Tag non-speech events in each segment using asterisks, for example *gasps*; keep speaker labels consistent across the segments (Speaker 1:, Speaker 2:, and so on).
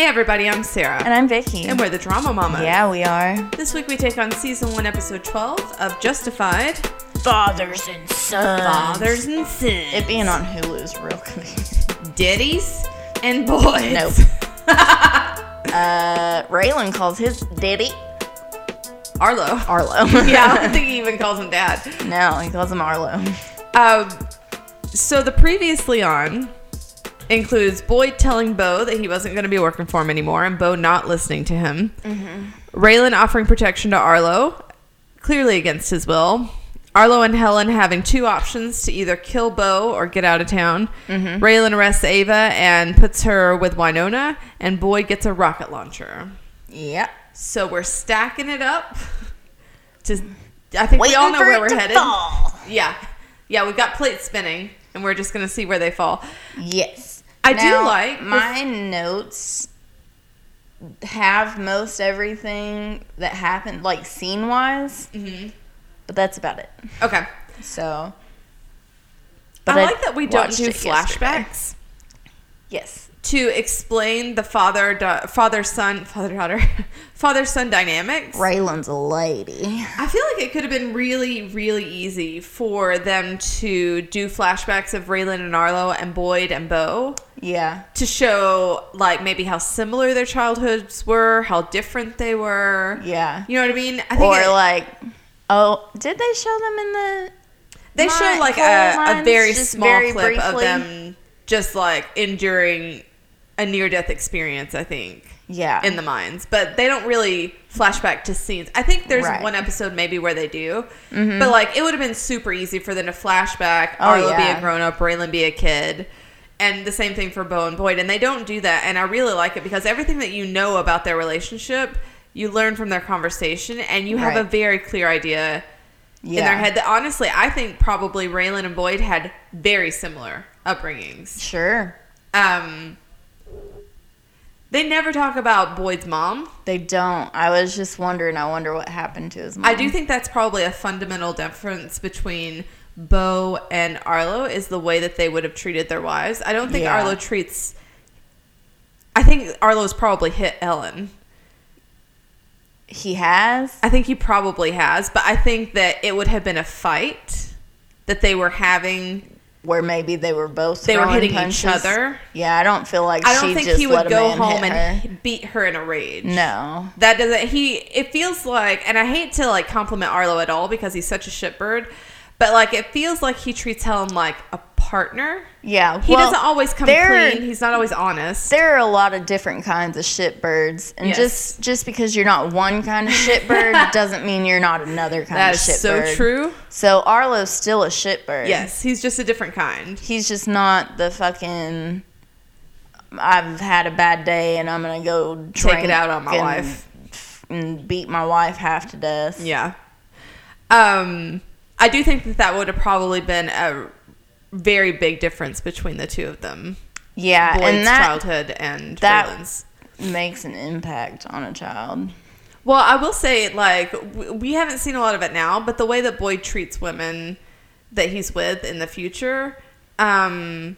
Speaker 1: Hey everybody, I'm Sarah.
Speaker 2: And I'm Vicky.
Speaker 1: And we're the Drama Mama.
Speaker 2: Yeah, we are.
Speaker 1: This week we take on season 1, episode 12 of Justified
Speaker 2: Fathers and Sons.
Speaker 1: Fathers and Sins.
Speaker 2: It being on Hulu is real confusing.
Speaker 1: Daddies and boys.
Speaker 2: Nope. *laughs* uh, Raylan calls his daddy
Speaker 1: Arlo.
Speaker 2: Arlo. *laughs*
Speaker 1: yeah, I don't *laughs* think he even calls him dad.
Speaker 2: no, he calls him Arlo.
Speaker 1: Um, so the previously on includes Boyd telling Bo that he wasn't going to be working for him anymore and Bo not listening to him. Raylan offering protection to Arlo, clearly against his will. Arlo and Helen having two options to either kill Bo or get out of town. Raylan arrests Ava and puts her with Winona, and Boyd gets a rocket launcher.
Speaker 2: Yep.
Speaker 1: So we're stacking it up. To, I think we all know where we're headed.
Speaker 2: fall.
Speaker 1: Yeah. Yeah, we've got plates spinning, and we're just going to see where they fall.
Speaker 2: Yes.
Speaker 1: I do like-
Speaker 2: my notes have most everything that happened, like scene wise,
Speaker 1: Mm-hmm.
Speaker 2: but that's about it.
Speaker 1: Okay.
Speaker 2: So.
Speaker 1: I like that we don't do
Speaker 2: it yesterday.
Speaker 1: flashbacks
Speaker 2: Yes.
Speaker 1: To explain the father da- father son father daughter *laughs* father son dynamics.
Speaker 2: Raylan's a lady.
Speaker 1: I feel like it could have been really really easy for them to do flashbacks of Raylan and Arlo and Boyd and Bo
Speaker 2: Yeah.
Speaker 1: to show like maybe how similar their childhoods were, how different they were.
Speaker 2: Yeah.
Speaker 1: You know what I mean? I
Speaker 2: Or
Speaker 1: it-
Speaker 2: like, oh, did they show them in the?
Speaker 1: They show like a, a very small
Speaker 2: very
Speaker 1: clip of them just like enduring a near death experience, I think,
Speaker 2: Yeah.
Speaker 1: in the mines. But they don't really flashback to scenes. I think there's
Speaker 2: Right.
Speaker 1: One episode maybe where they do. But like it would have been super easy for them to flashback,
Speaker 2: Oh,
Speaker 1: Arlo be a grown up, Raylan be a kid. And the same thing for Bo and Boyd. And they don't do that. And I really like it because everything that you know about their relationship, you learn from their conversation and you have a very clear idea
Speaker 2: yeah.
Speaker 1: in their head that honestly I think probably Raylan and Boyd had very similar upbringings.
Speaker 2: Sure.
Speaker 1: Um they never talk about Boyd's mom.
Speaker 2: They don't. I was just wondering. I wonder what happened to his mom.
Speaker 1: I do think that's probably a fundamental difference between Bo and Arlo is the way that they would have treated their wives. I don't think
Speaker 2: Yeah.
Speaker 1: Arlo treats I think Arlo's probably hit Helen.
Speaker 2: he has.
Speaker 1: I think he probably has, but I think that it would have been a fight that they were having.
Speaker 2: Where maybe they were both.
Speaker 1: They were hitting
Speaker 2: punches.
Speaker 1: each other.
Speaker 2: Yeah, I don't feel like
Speaker 1: I don't
Speaker 2: she
Speaker 1: think
Speaker 2: just
Speaker 1: he would go home and
Speaker 2: her.
Speaker 1: beat her in a rage.
Speaker 2: No.
Speaker 1: That doesn't he it feels like and I hate to like compliment Arlo at all because he's such a shitbird, but like it feels like he treats Helen like a partner.
Speaker 2: Yeah.
Speaker 1: He
Speaker 2: well,
Speaker 1: doesn't always come
Speaker 2: there-
Speaker 1: clean. He's not always honest.
Speaker 2: There are a lot of different kinds of shitbirds, and
Speaker 1: Yes.
Speaker 2: just just because you're not one kind of shitbird *laughs* doesn't mean you're not another kind
Speaker 1: That
Speaker 2: of
Speaker 1: is
Speaker 2: shitbird.
Speaker 1: so true.
Speaker 2: So Arlo's still a shitbird.
Speaker 1: Yes, he's just a different kind.
Speaker 2: He's just not the fucking. I've had a bad day and I'm gonna go
Speaker 1: Take it out on my
Speaker 2: and-
Speaker 1: wife.
Speaker 2: and beat my wife half to death.
Speaker 1: Yeah. Um I do think that that would have probably been a very big difference between the two of them.
Speaker 2: Yeah,
Speaker 1: Boyd's
Speaker 2: and that
Speaker 1: childhood and
Speaker 2: that-
Speaker 1: Raylan's.
Speaker 2: makes an impact on a child.
Speaker 1: Well, I will say, like, we haven't seen a lot of it now, but the way that Boyd treats women that he's with in the future um,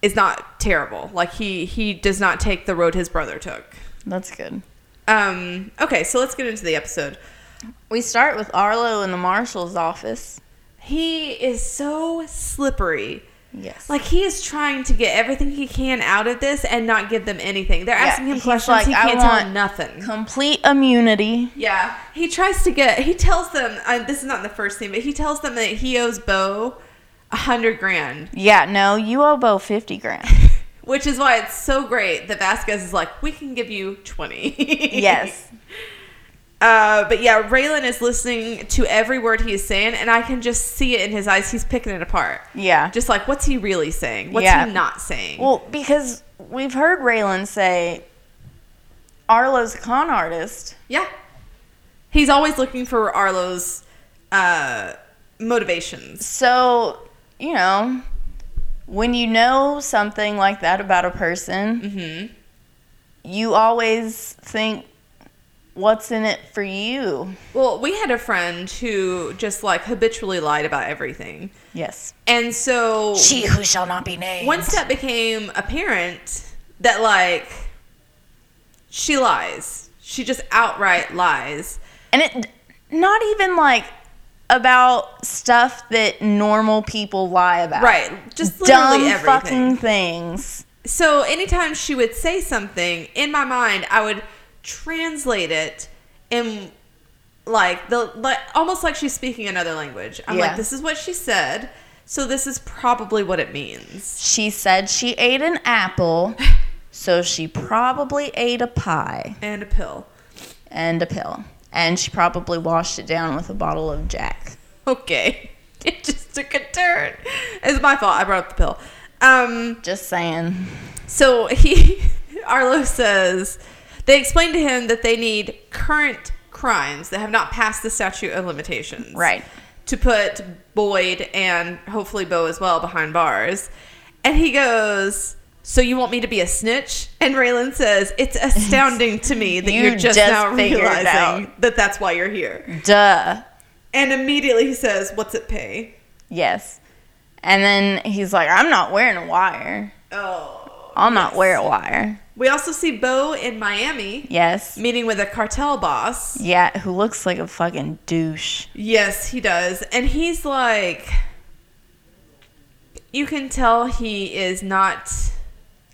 Speaker 1: is not terrible. Like, he, he does not take the road his brother took.
Speaker 2: That's good.
Speaker 1: Um, okay, so let's get into the episode.
Speaker 2: We start with Arlo in the marshal's office.
Speaker 1: He is so slippery.
Speaker 2: Yes.
Speaker 1: Like, he is trying to get everything he can out of this and not give them anything. They're
Speaker 2: Yeah,
Speaker 1: asking him questions.
Speaker 2: like,
Speaker 1: he can't tell
Speaker 2: want
Speaker 1: them nothing.
Speaker 2: complete immunity.
Speaker 1: Yeah, he tries to get. He tells them. Uh, this is not the first thing, but he tells them that he owes Bo a hundred grand,
Speaker 2: Yeah, no, you owe Bo 50 grand. *laughs*
Speaker 1: which is why it's so great that Vasquez is like, we can give you twenty.
Speaker 2: yes. *laughs*
Speaker 1: Uh, but yeah, Raylan is listening to every word he is saying, and I can just see it in his eyes. He's picking it apart.
Speaker 2: Yeah.
Speaker 1: Just like, what's he really saying? What's
Speaker 2: Yeah.
Speaker 1: he not saying?
Speaker 2: Well, because we've heard Raylan say Arlo's a con artist.
Speaker 1: yeah, he's always looking for Arlo's uh, motivations.
Speaker 2: So, you know, when you know something like that about a person,
Speaker 1: Mm-hmm.
Speaker 2: you always think, what's in it for you?
Speaker 1: Well, we had a friend who just like habitually lied about everything.
Speaker 2: Yes.
Speaker 1: And so she
Speaker 2: who shall not be named.
Speaker 1: once that became apparent that like she lies. She just outright lies.
Speaker 2: And it not even like about stuff that normal people lie about.
Speaker 1: Right. Just literally
Speaker 2: Dumb
Speaker 1: everything.
Speaker 2: fucking things.
Speaker 1: So anytime she would say something, in my mind, I would translate it in like the like almost like she's speaking another language. I'm
Speaker 2: Yeah.
Speaker 1: like, this is what she said, so this is probably what it means.
Speaker 2: She said she ate an apple, *laughs* so she probably ate a pie
Speaker 1: And a pill.
Speaker 2: and a pill. And she probably washed it down with a bottle of Jack.
Speaker 1: Okay. *laughs* It just took a turn. It's my fault. I brought up the pill. Um
Speaker 2: Just saying.
Speaker 1: So he, *laughs* Arlo says, they explain to him that they need current crimes that have not passed the statute of limitations.
Speaker 2: Right.
Speaker 1: To put Boyd and hopefully Bo as well behind bars. And he goes, so you want me to be a snitch? And Raylan says, it's *laughs* astounding to me that
Speaker 2: You
Speaker 1: you're just,
Speaker 2: just
Speaker 1: now realizing that that's why you're here.
Speaker 2: Duh.
Speaker 1: And immediately he says, what's it pay?
Speaker 2: Yes. And then he's like, I'm not wearing a wire.
Speaker 1: Oh.
Speaker 2: I'll not wear a wire.
Speaker 1: We also see Bo in Miami
Speaker 2: Yes.
Speaker 1: meeting with a cartel boss.
Speaker 2: Yeah, who looks like a fucking douche.
Speaker 1: Yes, he does. And he's like, you can tell he is not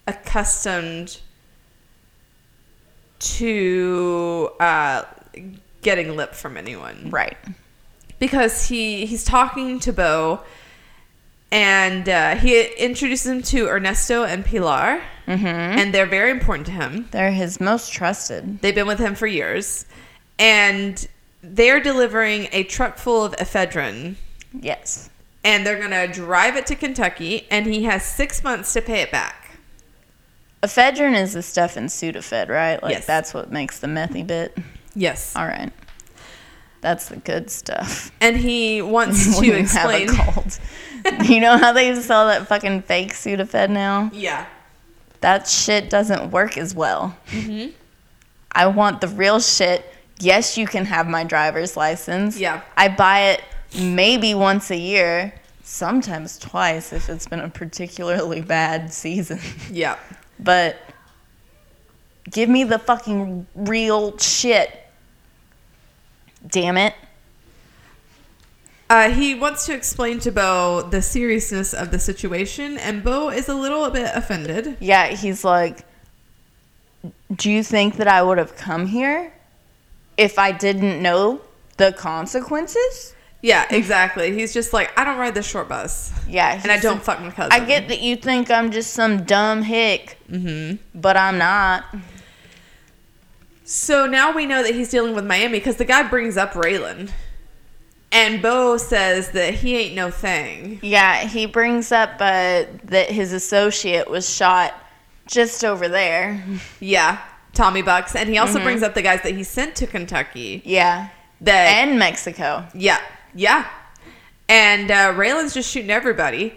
Speaker 1: accustomed to uh, getting lip from anyone.
Speaker 2: Right.
Speaker 1: Because he, he's talking to Bo and uh, he introduces him to Ernesto and Pilar.
Speaker 2: Mm-hmm.
Speaker 1: And they're very important to him.
Speaker 2: They're his most trusted.
Speaker 1: They've been with him for years. And they're delivering a truck full of ephedrine.
Speaker 2: Yes.
Speaker 1: And they're going to drive it to Kentucky. And he has six months to pay it back.
Speaker 2: Ephedrine is the stuff in Sudafed, right? Like
Speaker 1: Yes.
Speaker 2: that's what makes the methy bit.
Speaker 1: Yes.
Speaker 2: All right. That's the good stuff.
Speaker 1: And he wants *laughs* to explain.
Speaker 2: have a cold. *laughs* you know how they sell that fucking fake Sudafed now?
Speaker 1: Yeah.
Speaker 2: That shit doesn't work as well.
Speaker 1: Mm-hmm.
Speaker 2: I want the real shit. Yes, you can have my driver's license.
Speaker 1: Yeah.
Speaker 2: I buy it maybe once a year, sometimes twice if it's been a particularly bad season. *laughs*
Speaker 1: Yeah.
Speaker 2: But give me the fucking real shit. Damn it.
Speaker 1: Uh, he wants to explain to Bo the seriousness of the situation. And Bo is a little bit offended.
Speaker 2: Yeah, he's like, Do you think that I would have come here if I didn't know the consequences?
Speaker 1: Yeah, exactly. He's just like, I don't ride the short bus.
Speaker 2: Yeah.
Speaker 1: And I don't fuck my cousin.
Speaker 2: I get that you think I'm just some dumb hick,
Speaker 1: Mm-hmm.
Speaker 2: but I'm not.
Speaker 1: So now we know that he's dealing with Miami because the guy brings up Raylan. And Bo says that he ain't no thing.
Speaker 2: Yeah, he brings up uh, that his associate was shot just over there.
Speaker 1: Yeah, Tommy Bucks. And he also
Speaker 2: Mm-hmm.
Speaker 1: brings up the guys that he sent to Kentucky.
Speaker 2: Yeah.
Speaker 1: That
Speaker 2: And Mexico.
Speaker 1: Yeah, yeah. And uh, Raylan's just shooting everybody.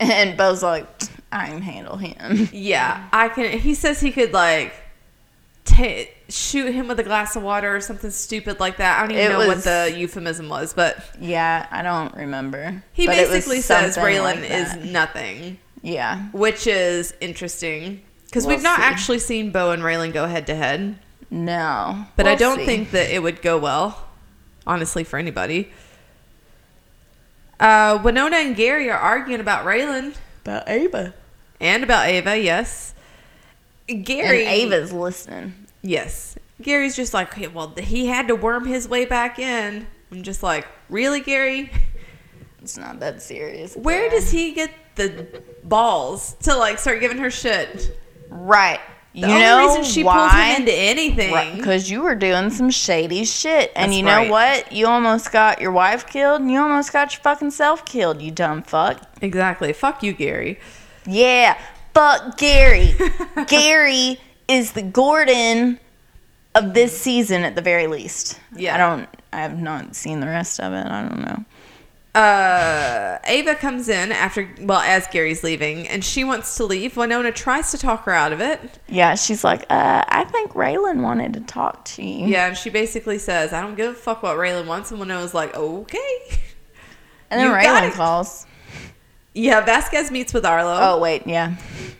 Speaker 2: And Bo's like, I can handle him.
Speaker 1: Yeah, I can. He says he could like ta shoot him with a glass of water or something stupid like that. I don't even
Speaker 2: It
Speaker 1: know what the euphemism was, but
Speaker 2: Yeah, I don't remember.
Speaker 1: he
Speaker 2: But
Speaker 1: basically says
Speaker 2: something
Speaker 1: Raylan
Speaker 2: like
Speaker 1: is nothing,
Speaker 2: Yeah.
Speaker 1: which is interesting because
Speaker 2: We'll
Speaker 1: we've not
Speaker 2: see.
Speaker 1: actually seen Bo and Raylan go head to head.
Speaker 2: No.
Speaker 1: But I
Speaker 2: We'll
Speaker 1: don't
Speaker 2: see.
Speaker 1: think that it would go well, honestly, for anybody. Uh, Winona and Gary are arguing about Raylan
Speaker 2: about Ava.
Speaker 1: and about Ava. Yes, Gary.
Speaker 2: And Ava's listening.
Speaker 1: Yes, Gary's just like, okay, well, he had to worm his way back in. I'm just like, really, Gary? *laughs*
Speaker 2: It's not that serious.
Speaker 1: Where does he get the balls to like start giving her shit?
Speaker 2: Right.
Speaker 1: The
Speaker 2: you
Speaker 1: only
Speaker 2: know
Speaker 1: reason she pulled
Speaker 2: why?
Speaker 1: him into anything.
Speaker 2: Because you were doing some shady shit. And
Speaker 1: That's
Speaker 2: you know
Speaker 1: right.
Speaker 2: what? You almost got your wife killed and you almost got your fucking self killed, you dumb fuck.
Speaker 1: exactly. Fuck you, Gary.
Speaker 2: Yeah. Fuck Gary. *laughs* Gary is the Gordon of this season at the very least.
Speaker 1: Yeah.
Speaker 2: I don't I have not seen the rest of it. I don't know.
Speaker 1: Uh, Ava comes in after, well, as Gary's leaving, and she wants to leave. Winona tries to talk her out of it.
Speaker 2: Yeah, she's like, uh, I think Raylan wanted to talk to you.
Speaker 1: Yeah, and she basically says, I don't give a fuck what Raylan wants. And Winona's like, okay.
Speaker 2: And then Raylan calls.
Speaker 1: Yeah, Vasquez meets with Arlo.
Speaker 2: Oh wait, yeah.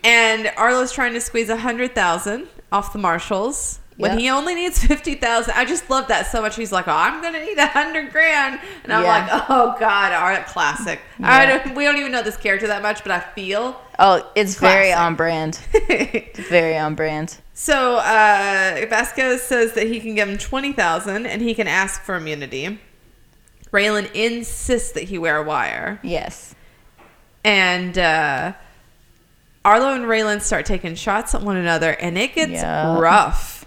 Speaker 1: And Arlo's trying to squeeze a hundred thousand off the marshals when
Speaker 2: Yeah.
Speaker 1: he only needs fifty thousand. I just love that so much. He's like, "Oh, I'm gonna need a hundred grand," and I'm
Speaker 2: Yeah.
Speaker 1: like, "Oh God, art classic." I
Speaker 2: Yeah.
Speaker 1: don't, we don't even know this character that much, but I feel.
Speaker 2: Oh, it's very on brand. *laughs* Very on brand.
Speaker 1: so uh, Vasquez says that he can give him twenty thousand, and he can ask for immunity. Raylan insists that he wear a wire.
Speaker 2: Yes.
Speaker 1: And uh, Arlo and Raylan start taking shots at one another, and it gets
Speaker 2: Yeah.
Speaker 1: rough.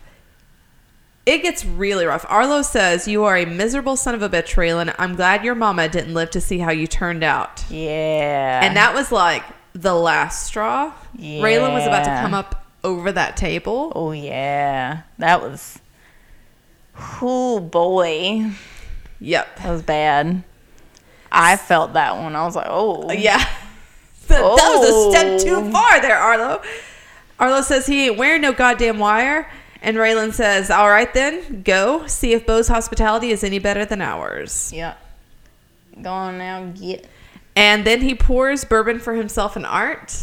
Speaker 1: It gets really rough. Arlo says, "You are a miserable son of a bitch, Raylan. I'm glad your mama didn't live to see how you turned out."
Speaker 2: Yeah.
Speaker 1: And that was like the last straw. Yeah. Raylan was about to come up over that table.
Speaker 2: Oh yeah, that was. Oh boy,
Speaker 1: Yep.
Speaker 2: that was bad. I felt that one. I was like, oh
Speaker 1: Yeah. That was a step too
Speaker 2: Oh.
Speaker 1: far there, Arlo. Arlo says he ain't wearing no goddamn wire. And Raylan says, all right then, go. See if Bo's hospitality is any better than ours.
Speaker 2: Yeah. Go on now, get.
Speaker 1: And then he pours bourbon for himself and Art.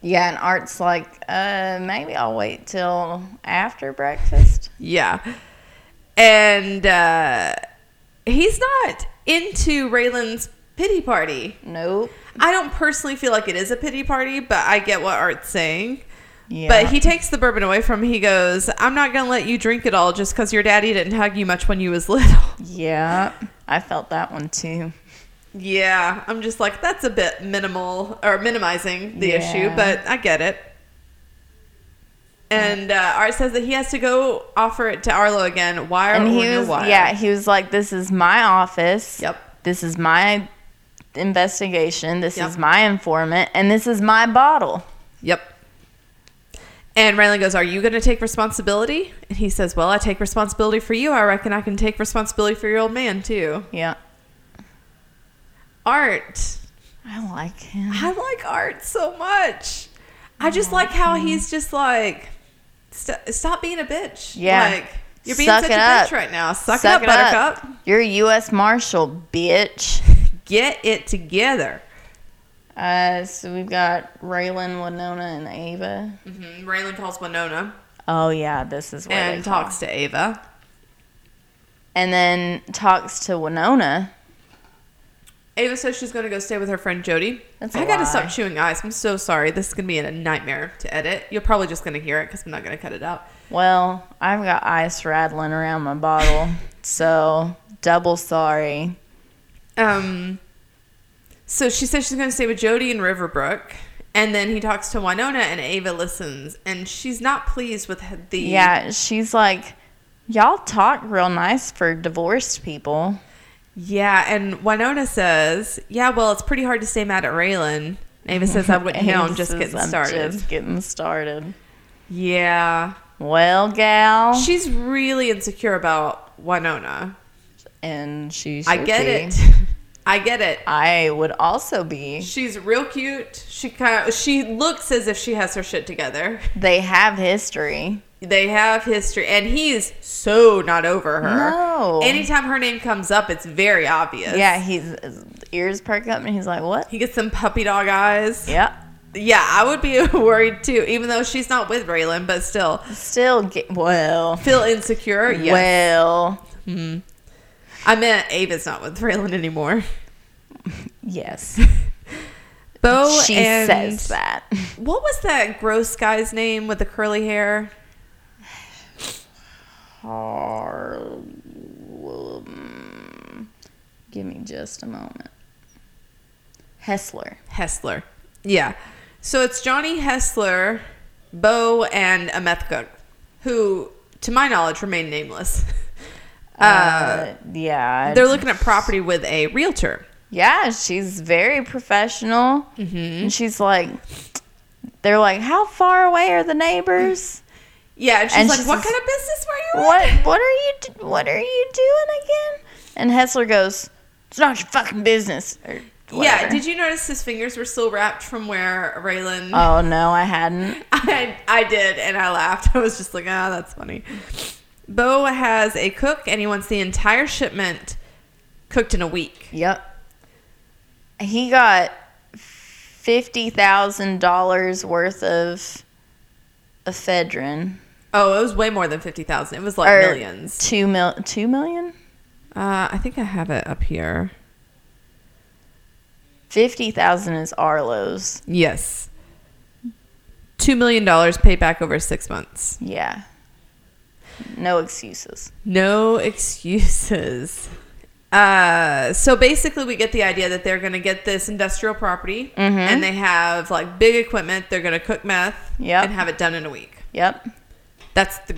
Speaker 2: Yeah, and Art's like, uh, maybe I'll wait till after breakfast.
Speaker 1: Yeah. And uh, he's not into Raylan's pity party.
Speaker 2: Nope.
Speaker 1: I don't personally feel like it is a pity party, but I get what Art's saying.
Speaker 2: Yeah.
Speaker 1: But he takes the bourbon away from him. He goes, I'm not going to let you drink it all just because your daddy didn't hug you much when you was *laughs* little.
Speaker 2: Yeah, I felt that one too.
Speaker 1: yeah, I'm just like, that's a bit minimal or minimizing the
Speaker 2: Yeah.
Speaker 1: issue, but I get it. And uh, Art says that he has to go offer it to Arlo again. Wire
Speaker 2: And
Speaker 1: or
Speaker 2: he was,
Speaker 1: wire.
Speaker 2: yeah, he was like, this is my office.
Speaker 1: Yep.
Speaker 2: This is my investigation. This
Speaker 1: Yep.
Speaker 2: is my informant, and this is my bottle.
Speaker 1: Yep. And Raylan goes, Are you going to take responsibility? And he says, Well, I take responsibility for you. I reckon I can take responsibility for your old man, too.
Speaker 2: Yeah,
Speaker 1: Art.
Speaker 2: I like him.
Speaker 1: I like Art so much. I just like how he's just like, st- Stop being a bitch.
Speaker 2: Yeah.
Speaker 1: Like, you're being
Speaker 2: Suck
Speaker 1: such a
Speaker 2: up.
Speaker 1: bitch right now. Suck,
Speaker 2: Suck
Speaker 1: it up, Buttercup.
Speaker 2: You're a U.S. Marshal, bitch. *laughs*
Speaker 1: Get it together.
Speaker 2: Uh, so we've got Raylan, Winona, and Ava.
Speaker 1: hmm Raylan calls Winona
Speaker 2: Oh yeah, this is where
Speaker 1: and
Speaker 2: they talk.
Speaker 1: talks to Ava.
Speaker 2: and then talks to Winona.
Speaker 1: Ava says she's going to go stay with her friend Jody.
Speaker 2: That's a
Speaker 1: I got to stop chewing ice. I'm so sorry. This is going to be a nightmare to edit. You're probably just going to hear it because I'm not going to cut it out.
Speaker 2: Well, I've got ice rattling around my bottle, *laughs* so double sorry.
Speaker 1: Um, so she says she's going to stay with Jody in Riverbrook. And then he talks to Winona and Ava listens. And she's not pleased with the...
Speaker 2: Yeah, she's like, y'all talk real nice for divorced people.
Speaker 1: Yeah, and Winona says, yeah, well, it's pretty hard to stay mad at Raylan. Ava says, I wouldn't *laughs* know. I'm just getting
Speaker 2: "I'm
Speaker 1: started.
Speaker 2: Just getting started.
Speaker 1: Yeah.
Speaker 2: Well, gal,
Speaker 1: She's really insecure about Winona.
Speaker 2: And she.
Speaker 1: I get
Speaker 2: be.
Speaker 1: it. I get it.
Speaker 2: I would also be.
Speaker 1: She's real cute. She kind of she looks as if she has her shit together.
Speaker 2: They have history.
Speaker 1: They have history, and he's so not over her.
Speaker 2: No.
Speaker 1: Anytime her name comes up, it's very obvious.
Speaker 2: Yeah, he's his ears perk up, and he's like, "What?"
Speaker 1: He gets some puppy dog eyes.
Speaker 2: Yeah.
Speaker 1: Yeah, I would be *laughs* worried too, even though she's not with Raylan, but still
Speaker 2: Still get well.
Speaker 1: feel insecure. Yes.
Speaker 2: Well, mm-hmm.
Speaker 1: I meant Ava's not with Raylan anymore.
Speaker 2: yes. *laughs*
Speaker 1: Bo
Speaker 2: she
Speaker 1: and
Speaker 2: says that.
Speaker 1: What was that gross guy's name with the curly hair?
Speaker 2: Harlem. Give me just a moment. Hessler.
Speaker 1: Hessler. Yeah. So it's Johnny Hessler, Bo, and a meth cook, who, to my knowledge, remain nameless. *laughs* Uh,
Speaker 2: Uh, yeah.
Speaker 1: they're looking at property with a realtor.
Speaker 2: yeah, she's very professional.
Speaker 1: Mm-hmm.
Speaker 2: And she's like, they're like, how far away are the neighbors? *laughs*
Speaker 1: Yeah, and she's
Speaker 2: And
Speaker 1: like,
Speaker 2: she's
Speaker 1: "What kind of business were you
Speaker 2: What
Speaker 1: in?"
Speaker 2: what are you what are you doing again? And Hessler goes, "It's not your fucking business."
Speaker 1: Yeah. Did you notice his fingers were still wrapped from where Raylan?
Speaker 2: Oh no, I hadn't. *laughs*
Speaker 1: I, I did, and I laughed. *laughs* I was just like, ah, that's funny. Bo has a cook, and he wants the entire shipment cooked in a week.
Speaker 2: Yep. He got fifty thousand dollars worth of ephedrine.
Speaker 1: Oh, it was way more than fifty thousand. It was like
Speaker 2: Or
Speaker 1: millions.
Speaker 2: Two mil two million?
Speaker 1: Uh, I think I have it up here.
Speaker 2: Fifty thousand is Arlo's.
Speaker 1: Yes. Two million dollars paid back over six months.
Speaker 2: Yeah. No excuses.
Speaker 1: No excuses. Uh, so basically, we get the idea that they're going to get this industrial property,
Speaker 2: Mm-hmm.
Speaker 1: and they have like big equipment. They're going to cook meth,
Speaker 2: Yep.
Speaker 1: and have it done in a week.
Speaker 2: Yep.
Speaker 1: That's the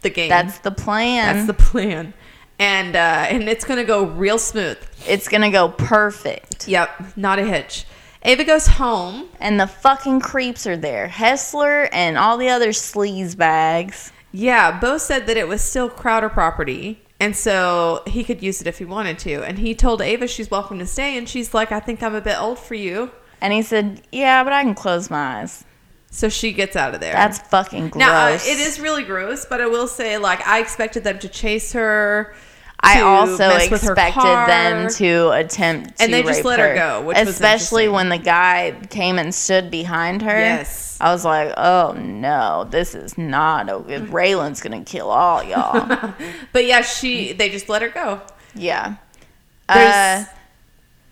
Speaker 1: the game.
Speaker 2: That's the plan.
Speaker 1: that's the plan, and uh, and it's going to go real smooth.
Speaker 2: it's gonna go perfect.
Speaker 1: Yep, not a hitch. Ava goes home.
Speaker 2: And the fucking creeps are there. Hessler and all the other sleaze bags.
Speaker 1: Yeah, Bo said that it was still Crowder property. And so he could use it if he wanted to. And he told Ava she's welcome to stay. And she's like, I think I'm a bit old for you.
Speaker 2: And he said, Yeah, but I can close my eyes.
Speaker 1: So she gets out of there.
Speaker 2: That's fucking gross.
Speaker 1: now, uh, it is really gross, but I will say, like, I expected them to chase her.
Speaker 2: I also
Speaker 1: her
Speaker 2: expected them to attempt to
Speaker 1: And they just let her go, which was
Speaker 2: especially when the guy came and stood behind her.
Speaker 1: Yes.
Speaker 2: I was like, oh no, this is not okay. *laughs* Raylan's gonna kill all y'all. *laughs*
Speaker 1: But yeah, she they just let her go.
Speaker 2: yeah. Uh,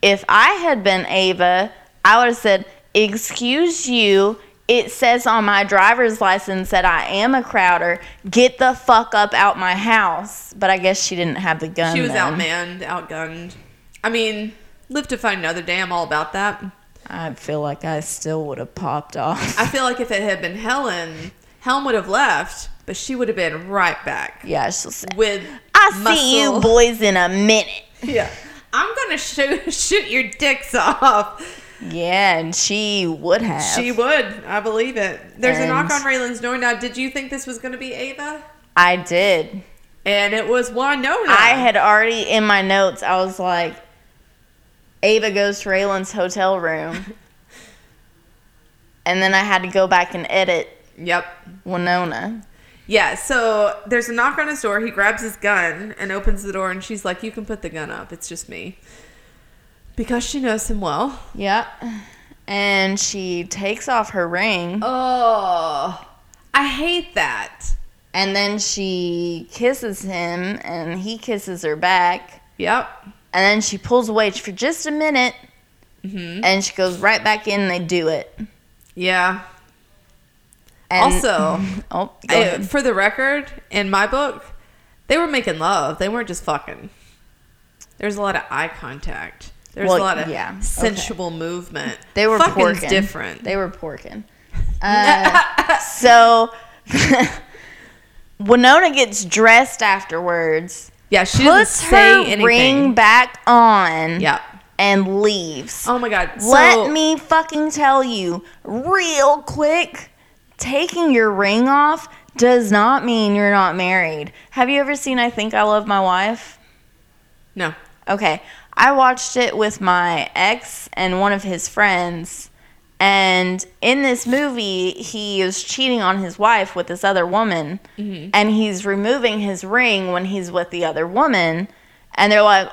Speaker 2: if I had been Ava, I would have said, "Excuse you." It says on my driver's license that I am a Crowder. Get the fuck up out my house. But I guess she didn't have the gun.
Speaker 1: She was
Speaker 2: then.
Speaker 1: outmanned, outgunned. I mean, live to fight another day. I'm all about that.
Speaker 2: I feel like I still would have popped off.
Speaker 1: I feel like if it had been Helen, Helen would have left, but she would have been right back
Speaker 2: yeah, she'll say,
Speaker 1: with
Speaker 2: I see you boys in a minute.
Speaker 1: Yeah, I'm gonna shoot *laughs* shoot your dicks off.
Speaker 2: Yeah, and she would have.
Speaker 1: She would. I believe it. There's a knock on Raylan's door now. Did you think this was gonna be Ava?
Speaker 2: I did.
Speaker 1: And it was Winona.
Speaker 2: I had already in my notes. I was like, Ava goes to Raylan's hotel room, *laughs* and then I had to go back and edit
Speaker 1: Yep.
Speaker 2: Winona.
Speaker 1: Yeah, so there's a knock on his door. He grabs his gun and opens the door, and she's like, You can put the gun up. It's just me. Because she knows him well.
Speaker 2: Yeah. And she takes off her ring,
Speaker 1: Oh, I hate that.
Speaker 2: and then she kisses him, and he kisses her back.
Speaker 1: Yep.
Speaker 2: And then she pulls away for just a minute,
Speaker 1: hmm
Speaker 2: and she goes right back in. And they do it.
Speaker 1: Yeah.
Speaker 2: And,
Speaker 1: also, *laughs*
Speaker 2: oh,
Speaker 1: I- for the record, in my book, they were making love. They weren't just fucking. There's a lot of eye contact. There's
Speaker 2: Well,
Speaker 1: a lot of
Speaker 2: yeah, okay.
Speaker 1: sensual movement.
Speaker 2: They were
Speaker 1: Fucking's
Speaker 2: porking.
Speaker 1: different.
Speaker 2: They were porking. *laughs* Uh, so *laughs* Winona gets dressed afterwards,
Speaker 1: yeah, she
Speaker 2: puts
Speaker 1: doesn't say
Speaker 2: her
Speaker 1: anything.
Speaker 2: ring back on,
Speaker 1: Yeah.
Speaker 2: and leaves.
Speaker 1: Oh my god. So,
Speaker 2: Let me fucking tell you, real quick, taking your ring off does not mean you're not married. Have you ever seen I Think I Love My Wife?
Speaker 1: No.
Speaker 2: Okay. I watched it with my ex and one of his friends. And in this movie, he is cheating on his wife with this other woman. And he's removing his ring when he's with the other woman. And they're like,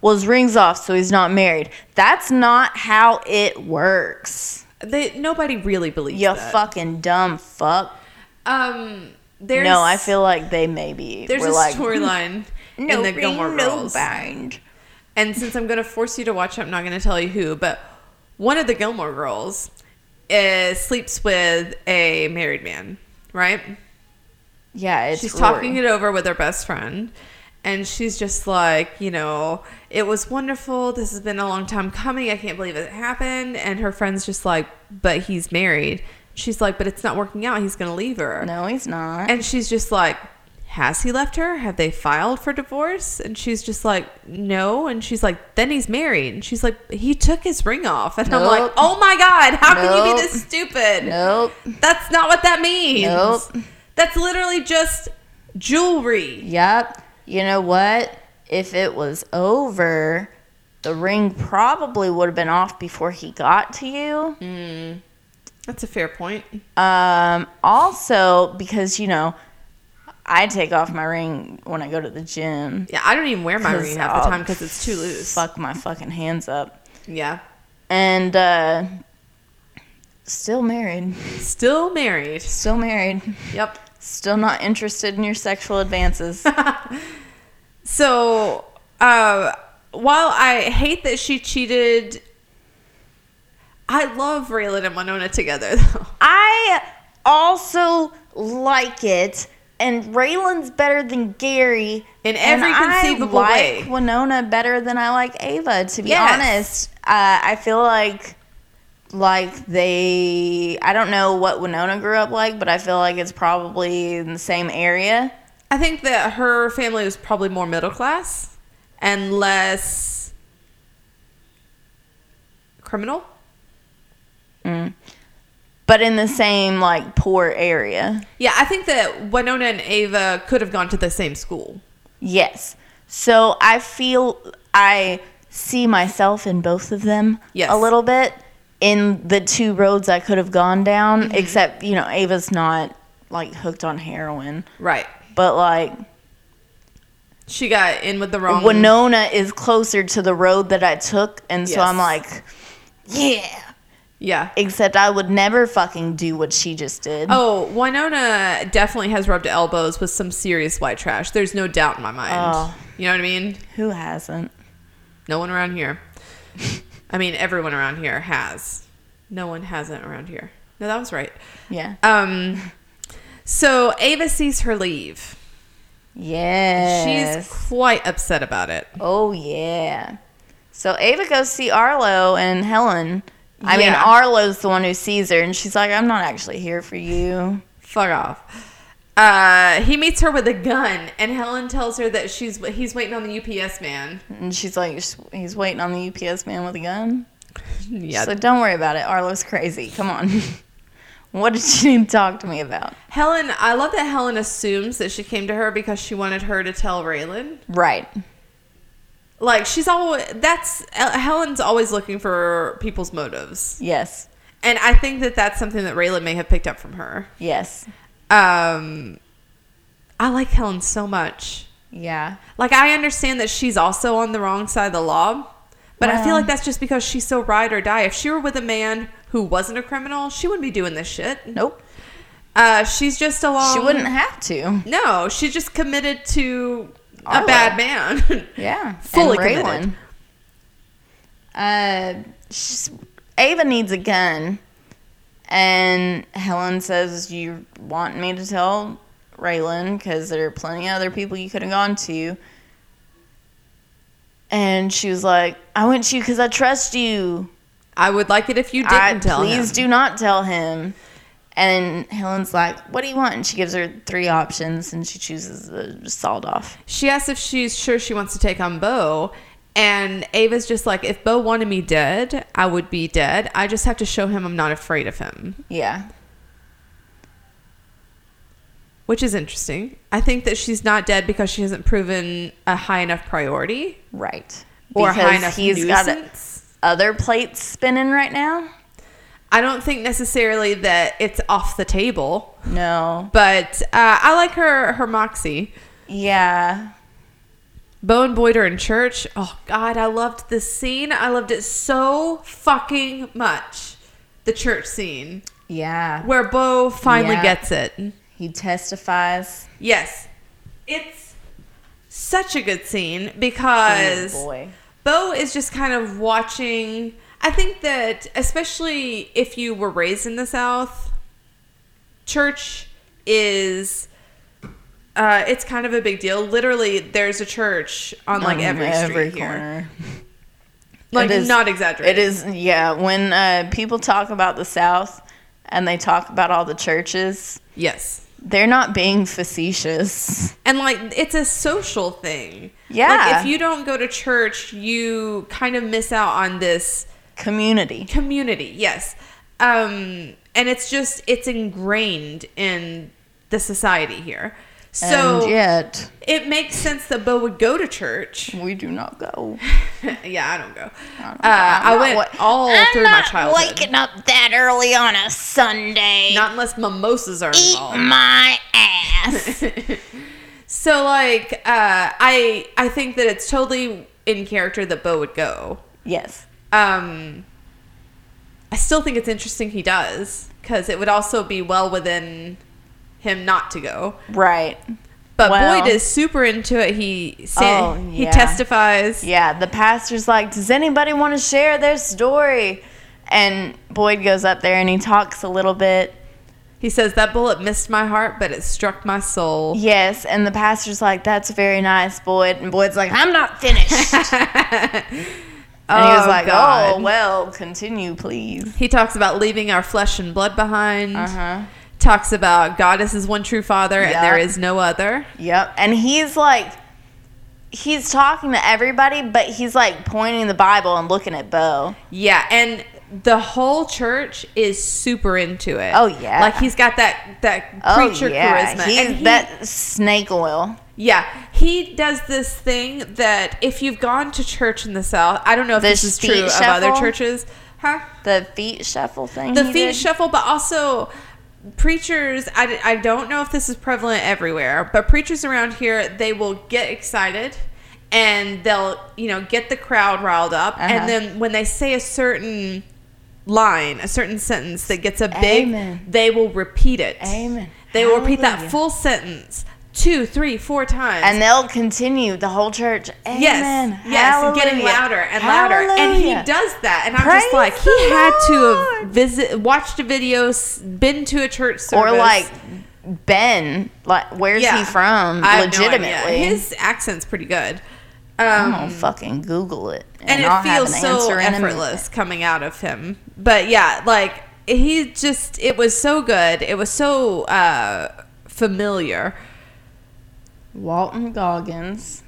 Speaker 2: well, his ring's off, so he's not married. That's not how it works.
Speaker 1: They nobody really believes
Speaker 2: You
Speaker 1: that.
Speaker 2: fucking dumb fuck.
Speaker 1: Um, there's
Speaker 2: no, I feel like they maybe
Speaker 1: there's
Speaker 2: were
Speaker 1: a
Speaker 2: like,
Speaker 1: storyline *laughs*
Speaker 2: no
Speaker 1: in the
Speaker 2: ring,
Speaker 1: Gilmore
Speaker 2: no
Speaker 1: Girls,
Speaker 2: bind.
Speaker 1: And since I'm gonna force you to watch, it, I'm not gonna tell you who, but one of the Gilmore Girls is sleeps with a married man, right?
Speaker 2: Yeah, it's
Speaker 1: she's
Speaker 2: Rory.
Speaker 1: talking it over with her best friend and she's just like you know it was wonderful this has been a long time coming i can't believe it happened and her friend's just like but he's married she's like but it's not working out he's gonna leave her
Speaker 2: No, he's not.
Speaker 1: and she's just like has he left her have they filed for divorce and she's just like no and she's like then he's married and she's like he took his ring off and i'm like oh my god how can you be this stupid
Speaker 2: nope.
Speaker 1: that's not what that means
Speaker 2: Nope.
Speaker 1: that's literally just jewelry
Speaker 2: Yep. You know what? If it was over, the ring probably would have been off before he got to you.
Speaker 1: Mm, that's a fair point.
Speaker 2: Um, also, because, you know, I take off my ring when I go to the gym.
Speaker 1: Yeah, I don't even wear my ring half
Speaker 2: I'll
Speaker 1: the time because it's too loose.
Speaker 2: Fuck my fucking hands up.
Speaker 1: Yeah.
Speaker 2: And uh, Still married.
Speaker 1: Still married.
Speaker 2: Still married.
Speaker 1: Yep.
Speaker 2: Still not interested in your sexual advances. *laughs*
Speaker 1: So, uh, while I hate that she cheated, I love Raylan and Winona together, though.
Speaker 2: I also like it, and Raylan's better than Gary.
Speaker 1: In every conceivable
Speaker 2: I
Speaker 1: way.
Speaker 2: like Winona better than I like Ava. To be
Speaker 1: Yes.
Speaker 2: honest, uh, I feel like like they. I don't know what Winona grew up like, but I feel like it's probably in the same area.
Speaker 1: I think that her family was probably more middle class and less criminal.
Speaker 2: But in the same like poor area.
Speaker 1: Yeah, I think that Winona and Ava could have gone to the same school.
Speaker 2: Yes. So I feel I see myself in both of them
Speaker 1: Yes.
Speaker 2: a little bit in the two roads I could have gone down,
Speaker 1: Mm-hmm.
Speaker 2: except, you know, Ava's not like hooked on heroin.
Speaker 1: Right.
Speaker 2: But like
Speaker 1: She got in with the wrong
Speaker 2: Winona is closer to the road that I took, and so
Speaker 1: Yes.
Speaker 2: I'm like, yeah.
Speaker 1: Yeah.
Speaker 2: Except I would never fucking do what she just did.
Speaker 1: Oh, Winona definitely has rubbed elbows with some serious white trash. There's no doubt in my mind.
Speaker 2: Oh.
Speaker 1: You know what I mean?
Speaker 2: Who hasn't?
Speaker 1: No one around here. I mean, everyone around here has. No one hasn't around here. No, that was right.
Speaker 2: Yeah.
Speaker 1: Um, so Ava sees her leave.
Speaker 2: Yes.
Speaker 1: She's quite upset about it.
Speaker 2: Oh yeah. So Ava goes see Arlo and Helen. I mean, Arlo's the one who sees her, and she's like, "I'm not actually here for you."
Speaker 1: Fuck off. Uh, he meets her with a gun, and Helen tells her that she's he's waiting on the UPS man.
Speaker 2: And she's like, "He's waiting on the UPS man with a gun." *laughs*
Speaker 1: Yeah.
Speaker 2: Like, "Don't worry about it. Arlo's crazy. Come on." *laughs* what did she need to talk to me about?
Speaker 1: Helen, I love that Helen assumes that she came to her because she wanted her to tell Raylan.
Speaker 2: Right.
Speaker 1: Like she's always that's Helen's always looking for people's motives,
Speaker 2: Yes.
Speaker 1: and I think that that's something that Raylan may have picked up from her.
Speaker 2: Yes.
Speaker 1: Um, I like Helen so much.
Speaker 2: Yeah.
Speaker 1: Like I understand that she's also on the wrong side of the law, but I feel like that's just because she's so ride or die. If she were with a man who wasn't a criminal, she wouldn't be doing this shit.
Speaker 2: Nope.
Speaker 1: Uh, she's just along.
Speaker 2: she wouldn't have to.
Speaker 1: No, she's just committed to a
Speaker 2: Arlo.
Speaker 1: bad man. *laughs*
Speaker 2: Yeah.
Speaker 1: Fully committed.
Speaker 2: Raylan. Uh, she's, Ava needs a gun, and Helen says, "You want me to tell Raylan because there are plenty of other people you could have gone to." And she was like, "I went to you because I trust you.
Speaker 1: I would like it if you didn't
Speaker 2: I,
Speaker 1: tell
Speaker 2: please
Speaker 1: him.
Speaker 2: do not tell him." And Helen's like, "What do you want?" And she gives her three options, and she chooses the sawed off.
Speaker 1: She asks if she's sure she wants to take on Bo, and Ava's just like, if Bo wanted me dead, I would be dead. I just have to show him I'm not afraid of him,
Speaker 2: Yeah,
Speaker 1: which is interesting. I think that she's not dead because she hasn't proven a high enough priority
Speaker 2: right.
Speaker 1: or high enough
Speaker 2: he's got other plates spinning right now.
Speaker 1: I don't think necessarily that it's off the table,
Speaker 2: No.
Speaker 1: but uh, I like her her moxie.
Speaker 2: Yeah.
Speaker 1: Bo and Boyd are in church. Oh God, I loved this scene. I loved it so fucking much. The church scene
Speaker 2: Yeah.
Speaker 1: where Bo finally
Speaker 2: Yeah.
Speaker 1: gets it.
Speaker 2: He testifies.
Speaker 1: Yes, it's such a good scene
Speaker 2: Oh,
Speaker 1: because
Speaker 2: boy.
Speaker 1: Bo is just kind of watching. I think that especially if you were raised in the South, church is. Uh, it's kind of a big deal. Literally, there's a church on like
Speaker 2: On
Speaker 1: every, street here.
Speaker 2: corner.
Speaker 1: Like
Speaker 2: is-
Speaker 1: not exaggerating.
Speaker 2: It is, yeah. When uh, people talk about the South and they talk about all the churches,
Speaker 1: Yes.
Speaker 2: they're not being facetious.
Speaker 1: And like it's a social thing.
Speaker 2: Yeah.
Speaker 1: Like if you don't go to church, you kind of miss out on this
Speaker 2: Community.
Speaker 1: community. Yes. Um and it's just it's ingrained in the society here. So
Speaker 2: and yet,
Speaker 1: it makes sense that Bo would go to church. *laughs*
Speaker 2: we do not go.
Speaker 1: yeah, I don't go.
Speaker 2: I'm
Speaker 1: Uh, I went
Speaker 2: wa-
Speaker 1: all
Speaker 2: I'm
Speaker 1: through my childhood.
Speaker 2: waking up that early on a Sunday.
Speaker 1: Not unless mimosas are
Speaker 2: Eat
Speaker 1: involved.
Speaker 2: my *laughs* ass.
Speaker 1: So like uh I I think that it's totally in character that Bo would go.
Speaker 2: yes.
Speaker 1: Um I still think it's interesting he does because it would also be well within him not to go.
Speaker 2: Right.
Speaker 1: But
Speaker 2: Well-
Speaker 1: Boyd is super into it. He
Speaker 2: Oh,
Speaker 1: he
Speaker 2: yeah.
Speaker 1: testifies.
Speaker 2: Yeah, the pastor's like, "Does anybody want to share their story?" And Boyd goes up there and he talks a little bit.
Speaker 1: He says that bullet missed my heart, but it struck my soul.
Speaker 2: Yes, and the pastor's like, "That's very nice, Boyd." And Boyd's like, "I'm not finished." *laughs* and he was
Speaker 1: Oh,
Speaker 2: like,
Speaker 1: God.
Speaker 2: "Oh, well, continue, please."
Speaker 1: He talks about leaving our flesh and blood behind.
Speaker 2: Uh-huh.
Speaker 1: Talks about God is his one true father and there is no other.
Speaker 2: Yep. And he's like he's talking to everybody, but he's like pointing the Bible and looking at Bo.
Speaker 1: Yeah, and the whole church is super into it.
Speaker 2: Oh, yeah.
Speaker 1: like he's got that that
Speaker 2: Oh
Speaker 1: preacher
Speaker 2: yeah,
Speaker 1: charisma.
Speaker 2: he's
Speaker 1: and he,
Speaker 2: that snake oil.
Speaker 1: yeah, he does this thing that if you've gone to church in the South, I don't know if
Speaker 2: The
Speaker 1: this is true of other churches, huh?
Speaker 2: The feet shuffle thing.
Speaker 1: the
Speaker 2: he
Speaker 1: feet
Speaker 2: did.
Speaker 1: shuffle, but also preachers. I I don't know if this is prevalent everywhere, but preachers around here they will get excited and they'll you know get the crowd riled up,
Speaker 2: Uh-huh.
Speaker 1: and then when they say a certain line, a certain sentence that gets a big,
Speaker 2: Amen.
Speaker 1: they will repeat it.
Speaker 2: Amen.
Speaker 1: They will repeat that full sentence two, three, four times.
Speaker 2: And they'll continue the whole church. Amen.
Speaker 1: Yes, yes, and getting louder and louder, and he does that, and I'm
Speaker 2: Praise
Speaker 1: just like, he
Speaker 2: the
Speaker 1: had to have
Speaker 2: Lord.
Speaker 1: visit, watched a video, been to a church service,
Speaker 2: Or like Ben, like where's
Speaker 1: Yeah.
Speaker 2: he from?
Speaker 1: I have no.
Speaker 2: Legitimately.
Speaker 1: his accent's pretty good,
Speaker 2: I'm
Speaker 1: um,
Speaker 2: gonna fucking Google it.
Speaker 1: and,
Speaker 2: I'll
Speaker 1: it feels
Speaker 2: an
Speaker 1: so
Speaker 2: answer in a
Speaker 1: effortless coming out of him. But yeah, like he just, it was so good, it was so uh, familiar.
Speaker 2: Walton Goggins.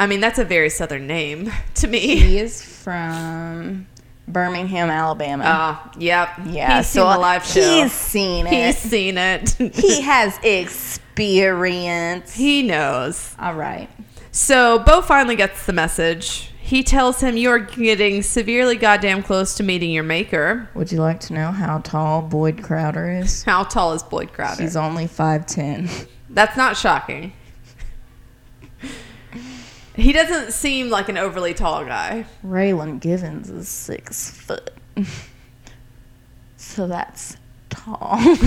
Speaker 1: I mean, that's a very southern name *laughs* to me.
Speaker 2: He is from Birmingham, Alabama.
Speaker 1: Uh, yep.
Speaker 2: yeah,
Speaker 1: He's
Speaker 2: so
Speaker 1: seen the live show.
Speaker 2: He's seen it.
Speaker 1: He's seen it.
Speaker 2: he *laughs* has experience.
Speaker 1: he knows.
Speaker 2: All right.
Speaker 1: So Bo finally gets the message. He tells him you're getting severely goddamn close to meeting your maker.
Speaker 2: Would you like to know how tall Boyd Crowder is? *laughs*
Speaker 1: How tall is Boyd Crowder?
Speaker 2: He's only 5'10.
Speaker 1: That's not shocking. He doesn't seem like an overly tall guy.
Speaker 2: Raylan Givens is six foot. *laughs* so that's tall. *laughs*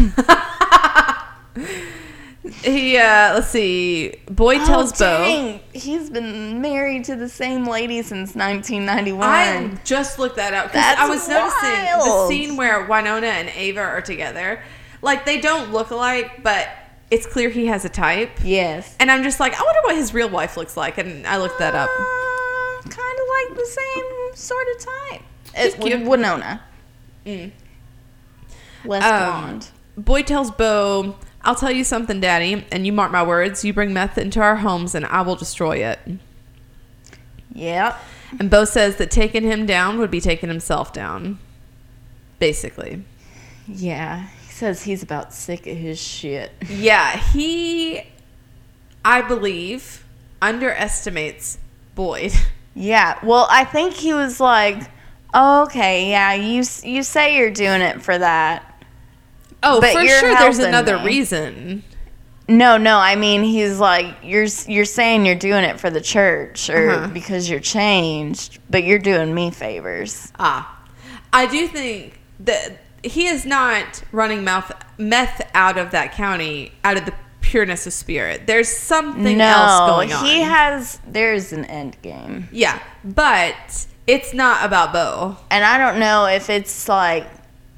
Speaker 1: He, uh, let's see. Boyd tells
Speaker 2: oh,
Speaker 1: Bo.
Speaker 2: He's been married to the same lady since 1991.
Speaker 1: I just looked that up because I was noticing the scene where Winona and Ava are together. Like they don't look alike, but it's clear he has a type.
Speaker 2: yes.
Speaker 1: And I'm just like, I wonder what his real wife looks like. And I looked that up.
Speaker 2: Uh, kind of like the same sort of type.
Speaker 1: It's
Speaker 2: It,
Speaker 1: cute.
Speaker 2: Winona.
Speaker 1: Mm.
Speaker 2: Less
Speaker 1: Um,
Speaker 2: blonde.
Speaker 1: Boyd tells Bo, I'll tell you something, Daddy, and you mark my words, you bring meth into our homes and I will destroy it.
Speaker 2: Yep.
Speaker 1: And Bo says that taking him down would be taking himself down. Basically.
Speaker 2: Yeah. He says he's about sick of his shit.
Speaker 1: Yeah, he, I believe, underestimates Boyd.
Speaker 2: Yeah. Well, I think he was like, oh, "Okay, yeah, you you say you're doing it for that."
Speaker 1: Oh,
Speaker 2: But
Speaker 1: for sure there's another
Speaker 2: me.
Speaker 1: reason.
Speaker 2: No, no. I mean, he's like, "You're you're saying you're doing it for the church or
Speaker 1: Uh-huh.
Speaker 2: because you're changed, but you're doing me favors."
Speaker 1: Ah, I do think that he is not running mouth, meth out of that county out of the pureness of spirit. There's something
Speaker 2: no,
Speaker 1: else going on.
Speaker 2: he has. There's an end game,
Speaker 1: yeah, but it's not about Bo.
Speaker 2: and I don't know if it's like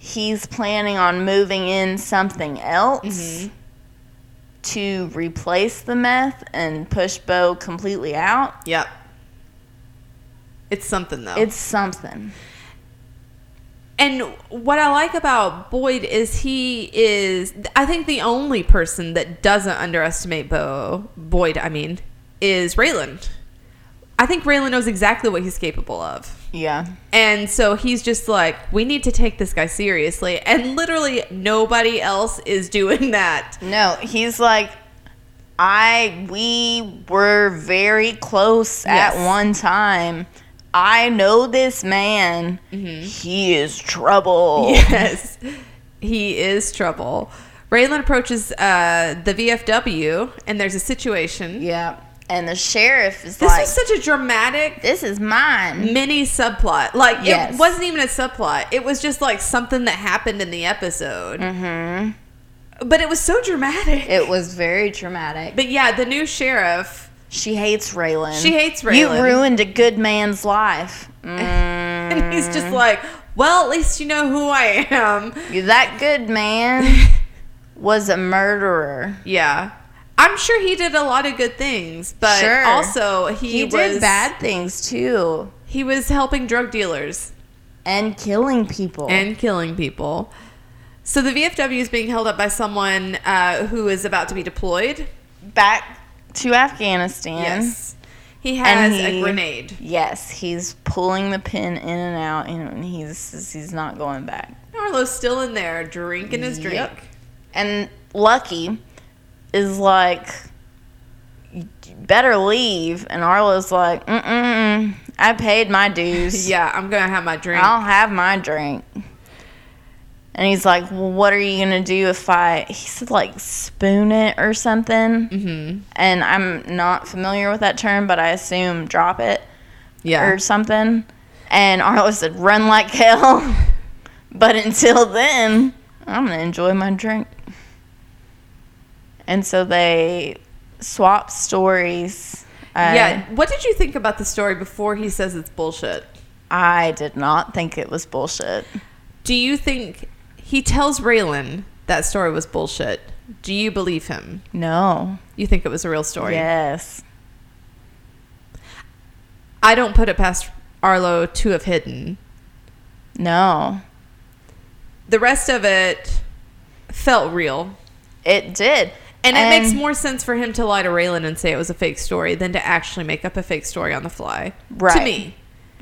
Speaker 2: he's planning on moving in something else.
Speaker 1: Mm-hmm.
Speaker 2: To replace the meth and push Bo completely out,
Speaker 1: Yep. It's something though.
Speaker 2: it's something.
Speaker 1: And what I like about Boyd is he is, I think the only person that doesn't underestimate Bo, Boyd, I mean, is Raylan. I think Raylan knows exactly what he's capable of.
Speaker 2: Yeah.
Speaker 1: And so he's just like, we need to take this guy seriously. And literally nobody else is *laughs* doing that.
Speaker 2: No, he's like, I, we were very close
Speaker 1: Yes.
Speaker 2: at one time. I know this man. He is trouble. *laughs*
Speaker 1: Yes. He is trouble. Raylan approaches uh, the VFW and there's a situation.
Speaker 2: Yeah. And the sheriff is
Speaker 1: This
Speaker 2: like,
Speaker 1: was such a dramatic
Speaker 2: "This is mine."
Speaker 1: mini subplot. Like
Speaker 2: Yes.
Speaker 1: it wasn't even a subplot. It was just like something that happened in the episode.
Speaker 2: Mm-hmm.
Speaker 1: But it was so dramatic.
Speaker 2: It was very dramatic
Speaker 1: but yeah, the new sheriff.
Speaker 2: She hates Raylan.
Speaker 1: She hates Raylan You
Speaker 2: ruined a good man's life. Mm. *laughs*
Speaker 1: And he's just like, well, at least you know who I am.
Speaker 2: that good man *laughs* was a murderer.
Speaker 1: Yeah. I'm sure he did a lot of good things, but
Speaker 2: Sure.
Speaker 1: also he,
Speaker 2: He,
Speaker 1: was
Speaker 2: did bad things too,
Speaker 1: He was helping drug dealers
Speaker 2: and killing people.
Speaker 1: and killing people. So the VFW is being held up by someone uh, who is about to be deployed.
Speaker 2: back to Afghanistan.
Speaker 1: Yes. He has
Speaker 2: he-
Speaker 1: a grenade.
Speaker 2: Yes, he's pulling the pin in and out, and he's he's not going back.
Speaker 1: Arlo's still in there drinking his drink.
Speaker 2: Yep. And Lucky is like, "You better leave. And Arlo's like, mm mm, I paid my dues. *laughs*
Speaker 1: Yeah, I'm gonna have my drink.
Speaker 2: I'll have my drink. And he's like, well, what are you gonna do if I? He said like spoon it or something.
Speaker 1: Mm-hmm.
Speaker 2: And I'm not familiar with that term, but I assume drop it
Speaker 1: Yeah.
Speaker 2: or something. And Arlo said, run like hell. *laughs* but until then, I'm going to enjoy my drink. And so they swap stories. Uh,
Speaker 1: yeah. What did you think about the story before he says it's bullshit?
Speaker 2: I did not think it was bullshit.
Speaker 1: Do you think he tells Raylan that story was bullshit? Do you believe him?
Speaker 2: No.
Speaker 1: You think it was a real story?
Speaker 2: Yes.
Speaker 1: I don't put it past Arlo to have hidden.
Speaker 2: No.
Speaker 1: The rest of it felt real.
Speaker 2: It did.
Speaker 1: And, it makes more sense for him to lie to Raylan and say it was a fake story than to actually make up a fake story on the fly. Right. To
Speaker 2: Right.
Speaker 1: me.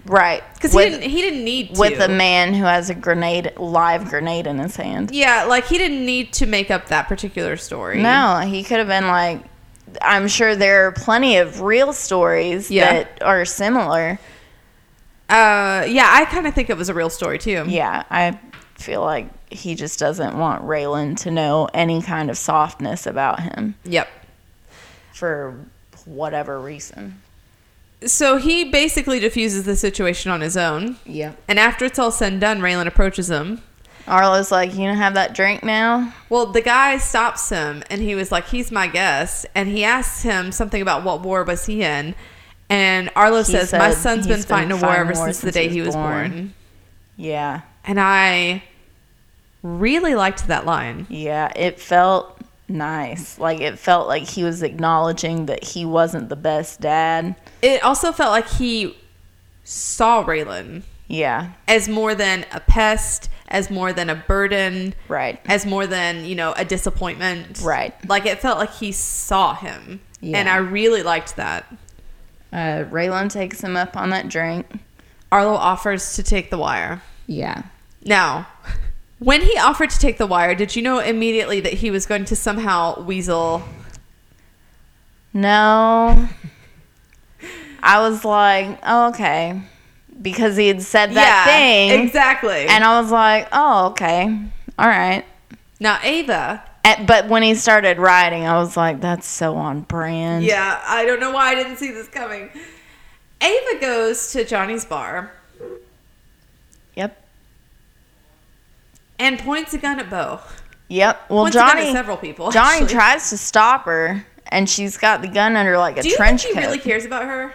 Speaker 2: Right.
Speaker 1: Because he didn't, he didn't need to.
Speaker 2: With a man who has a grenade, live grenade in his hand.
Speaker 1: Yeah, like he didn't need to make up that particular story.
Speaker 2: No, he could have been like, I'm sure there are plenty of real stories
Speaker 1: Yeah.
Speaker 2: that are similar.
Speaker 1: Uh, yeah, I kind of think it was a real story too.
Speaker 2: Yeah, I feel like he just doesn't want Raylan to know any kind of softness about him
Speaker 1: Yep.
Speaker 2: for whatever reason.
Speaker 1: So he basically diffuses the situation on his own.
Speaker 2: Yep.
Speaker 1: And after it's all said and done, Raylan approaches him.
Speaker 2: Arlo's like, You don't have that drink now?
Speaker 1: Well, the guy stops him and he was like, he's my guest. And he asks him something about what war was he in. And Arlo
Speaker 2: He
Speaker 1: says, my son's
Speaker 2: he's
Speaker 1: been fighting a war ever since the day he was born.
Speaker 2: born. Yeah.
Speaker 1: And I really liked that line.
Speaker 2: Yeah, it felt nice. Like, it felt like he was acknowledging that he wasn't the best dad.
Speaker 1: It also felt like he saw Raylan
Speaker 2: Yeah,
Speaker 1: as more than a pest, as more than a burden,
Speaker 2: right.
Speaker 1: as more than, you know, a disappointment.
Speaker 2: Right.
Speaker 1: Like it felt like he saw him.
Speaker 2: Yeah.
Speaker 1: And I really liked that.
Speaker 2: Uh, Raylan takes him up on that drink.
Speaker 1: Arlo offers to take the wire.
Speaker 2: Yeah.
Speaker 1: Now, when he offered to take the wire, did you know immediately that he was going to somehow weasel?
Speaker 2: No. I was like, oh, okay. Because he had said that thing.
Speaker 1: Exactly.
Speaker 2: And I was like, oh, okay. All right.
Speaker 1: now, Ava.
Speaker 2: And, but when he started riding, I was like, that's so on brand.
Speaker 1: Yeah, I don't know why I didn't see this coming. Ava goes to Johnny's bar
Speaker 2: Yep.
Speaker 1: And points a gun at Bo.
Speaker 2: Yep. Well,
Speaker 1: Points a gun at
Speaker 2: Johnny.
Speaker 1: several people.
Speaker 2: Johnny
Speaker 1: actually.
Speaker 2: tries to stop her, and she's got the gun under like a
Speaker 1: Do you
Speaker 2: trench
Speaker 1: think he
Speaker 2: coat.
Speaker 1: really cares about her?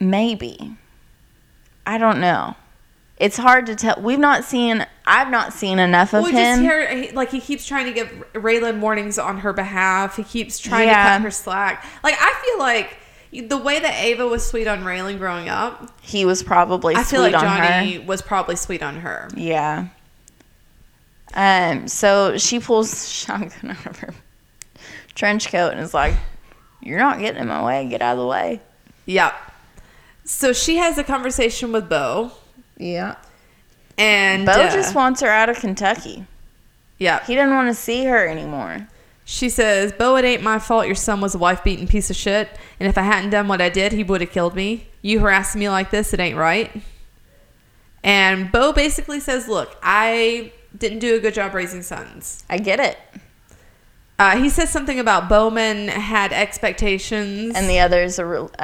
Speaker 2: Maybe. I don't know. It's hard to tell. We've not seen. I've not seen enough of
Speaker 1: Well,
Speaker 2: him.
Speaker 1: hear like he keeps trying to give Raylan warnings on her behalf. He keeps trying
Speaker 2: Yeah.
Speaker 1: to cut her slack. Like I feel like the way that Ava was sweet on Raylan growing up,
Speaker 2: he was probably
Speaker 1: I
Speaker 2: sweet
Speaker 1: feel like
Speaker 2: on
Speaker 1: Johnny
Speaker 2: her.
Speaker 1: was probably sweet on her.
Speaker 2: Yeah. Um. So she pulls the *laughs* shotgun out of her trench coat and is like, "You're not getting in my way. Get out of the way."
Speaker 1: Yep. So she has a conversation with Bo,
Speaker 2: Yeah.
Speaker 1: and
Speaker 2: Bo
Speaker 1: uh,
Speaker 2: just wants her out of Kentucky.
Speaker 1: yeah.
Speaker 2: He didn't want to see her anymore.
Speaker 1: She says, Bo, it ain't my fault your son was a wife beating piece of shit, and if I hadn't done what I did, he would have killed me. You harassing me like this, it ain't right. And Bo basically says, look, I didn't do a good job raising sons.
Speaker 2: I get it.
Speaker 1: Uh, he says something about Bowman had expectations.
Speaker 2: And the other's a, re- uh,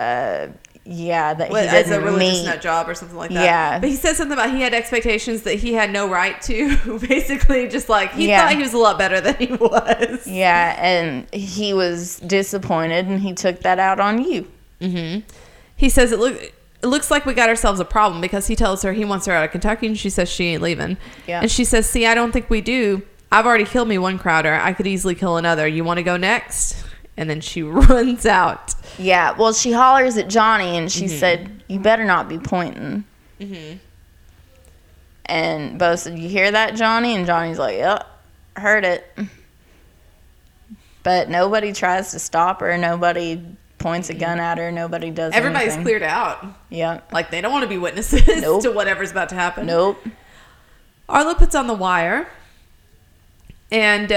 Speaker 2: uh, yeah, that he
Speaker 1: Well, as a religious
Speaker 2: meet.
Speaker 1: nut job or something like that.
Speaker 2: Yeah.
Speaker 1: But he said something about he had expectations that he had no right to. *laughs* Basically, just like he
Speaker 2: Yeah.
Speaker 1: thought he was a lot better than he was.
Speaker 2: Yeah, and he was disappointed, and he took that out on you.
Speaker 1: He says it look it looks like we got ourselves a problem because he tells her he wants her out of Kentucky and she says she ain't leaving.
Speaker 2: Yeah.
Speaker 1: And she says, "See, I don't think we do. I've already killed me one Crowder. I could easily kill another. You want to go next?" And then she *laughs* runs out.
Speaker 2: Yeah, well, she hollers at Johnny, and she mm-hmm. said, "You better not be pointing." Mm-hmm. And Bo said, "You hear that, Johnny?" And Johnny's like, "Yep, heard it." But nobody tries to stop her. Nobody points a gun at her. Nobody does.
Speaker 1: Everybody's
Speaker 2: anything.
Speaker 1: cleared out.
Speaker 2: Yeah.
Speaker 1: Like they don't want to be witnesses *laughs*
Speaker 2: Nope.
Speaker 1: to whatever's about to happen.
Speaker 2: Nope.
Speaker 1: Arlo puts on the wire. And uh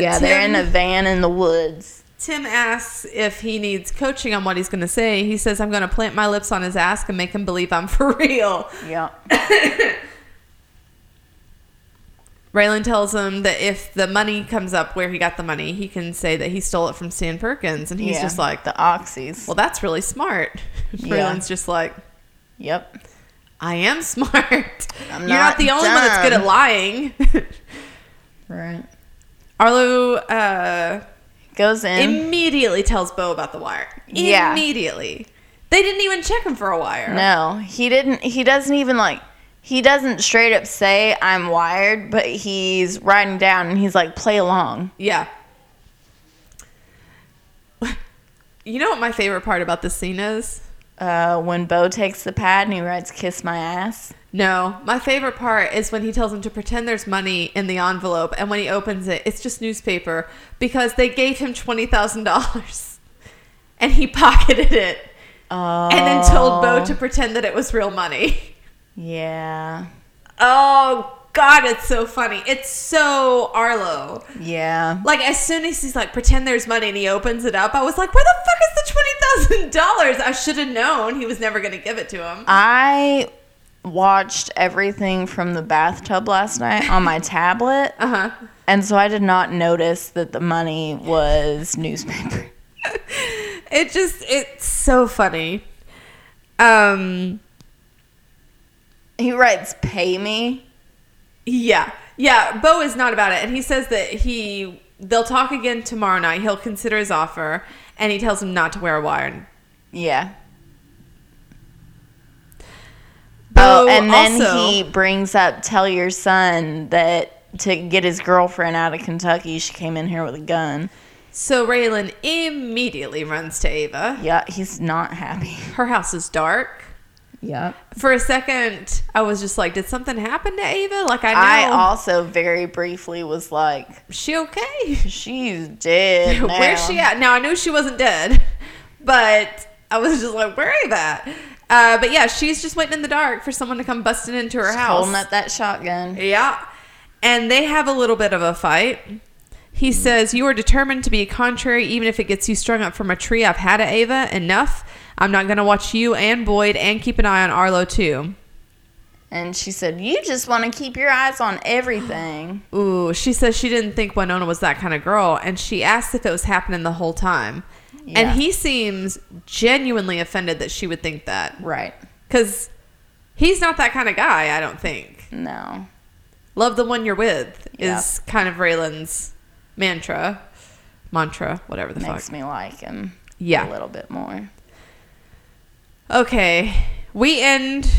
Speaker 2: Yeah,
Speaker 1: Tim,
Speaker 2: they're in a van in the woods.
Speaker 1: Tim asks if he needs coaching on what he's going to say. He says, I'm going to plant my lips on his ass and make him believe I'm for *laughs* real.
Speaker 2: Yep. *laughs*
Speaker 1: Raylan tells him that if the money comes up where he got the money, he can say that he stole it from Stan Perkins. And he's
Speaker 2: Yeah,
Speaker 1: just like,
Speaker 2: the oxys.
Speaker 1: well, that's really smart. *laughs*
Speaker 2: Yeah.
Speaker 1: Raylan's just like,
Speaker 2: Yep.
Speaker 1: I am smart.
Speaker 2: I'm *laughs*
Speaker 1: You're not,
Speaker 2: not
Speaker 1: the only one that's good at lying. *laughs*
Speaker 2: Right.
Speaker 1: Arlo uh,
Speaker 2: Goes in.
Speaker 1: immediately tells Bo about the wire.
Speaker 2: Yeah.
Speaker 1: Immediately. They didn't even check him for a wire.
Speaker 2: No, he didn't. He doesn't even like. He doesn't straight up say I'm wired, but he's writing down and he's like, play along.
Speaker 1: Yeah. *laughs* You know what my favorite part about this scene is?
Speaker 2: Uh, when Bo takes the pad and he writes "kiss my ass."
Speaker 1: No, my favorite part is when he tells him to pretend there's money in the envelope, and when he opens it, it's just newspaper because they gave him twenty thousand dollars, *laughs* and he pocketed it,
Speaker 2: Oh.
Speaker 1: and then told Bo to pretend that it was real money. *laughs*
Speaker 2: Yeah.
Speaker 1: Oh God, it's so funny. It's so Arlo.
Speaker 2: Yeah.
Speaker 1: Like as soon as he's like, pretend there's money, and he opens it up, I was like, where the fuck is the twenty thousand dollars? I should have known he was never going to give it to him.
Speaker 2: I watched everything from the bathtub last night on my *laughs* tablet,
Speaker 1: Uh huh.
Speaker 2: and so I did not notice that the money was *laughs* newspaper.
Speaker 1: It just it's so funny. Um
Speaker 2: He writes "pay me."
Speaker 1: yeah. Yeah, Bo is not about it and he says that he they'll talk again tomorrow night. He'll consider his offer and he tells him not to wear a wire.
Speaker 2: Yeah.
Speaker 1: Bo
Speaker 2: oh, and then
Speaker 1: also-
Speaker 2: he brings up tell your son that to get his girlfriend out of Kentucky, she came in here with a gun.
Speaker 1: So Raylan immediately runs to Ava.
Speaker 2: Yeah, he's not happy.
Speaker 1: Her house is dark.
Speaker 2: Yep.
Speaker 1: For a second, I was just like, did something happen to Ava? Like I
Speaker 2: I also very briefly was like,
Speaker 1: she okay?
Speaker 2: she's dead. *laughs* Now.
Speaker 1: Where's she at? Now I knew she wasn't dead, *laughs* but I was just like, where are you at? Uh, but yeah, she's just waiting in the dark for someone to come busting into her
Speaker 2: Just
Speaker 1: house.
Speaker 2: Holding up that shotgun.
Speaker 1: Yeah. And they have a little bit of a fight. He says, You are determined to be contrary, even if it gets you strung up from a tree. I've had it, Ava. Enough. I'm not going to watch you and Boyd and keep an eye on Arlo, too.
Speaker 2: And she said, You just want to keep your eyes on everything. *gasps*
Speaker 1: Ooh, she says she didn't think Winona was that kind of girl. And she asked if it was happening the whole time.
Speaker 2: Yeah.
Speaker 1: And he seems genuinely offended that she would think that.
Speaker 2: Right.
Speaker 1: Because he's not that kind of guy, I don't think.
Speaker 2: No.
Speaker 1: Love the one you're with
Speaker 2: Yeah.
Speaker 1: is kind of Raylan's mantra. Mantra, whatever the
Speaker 2: Makes
Speaker 1: fuck.
Speaker 2: me like him
Speaker 1: Yeah.
Speaker 2: a little bit more.
Speaker 1: Okay. We end.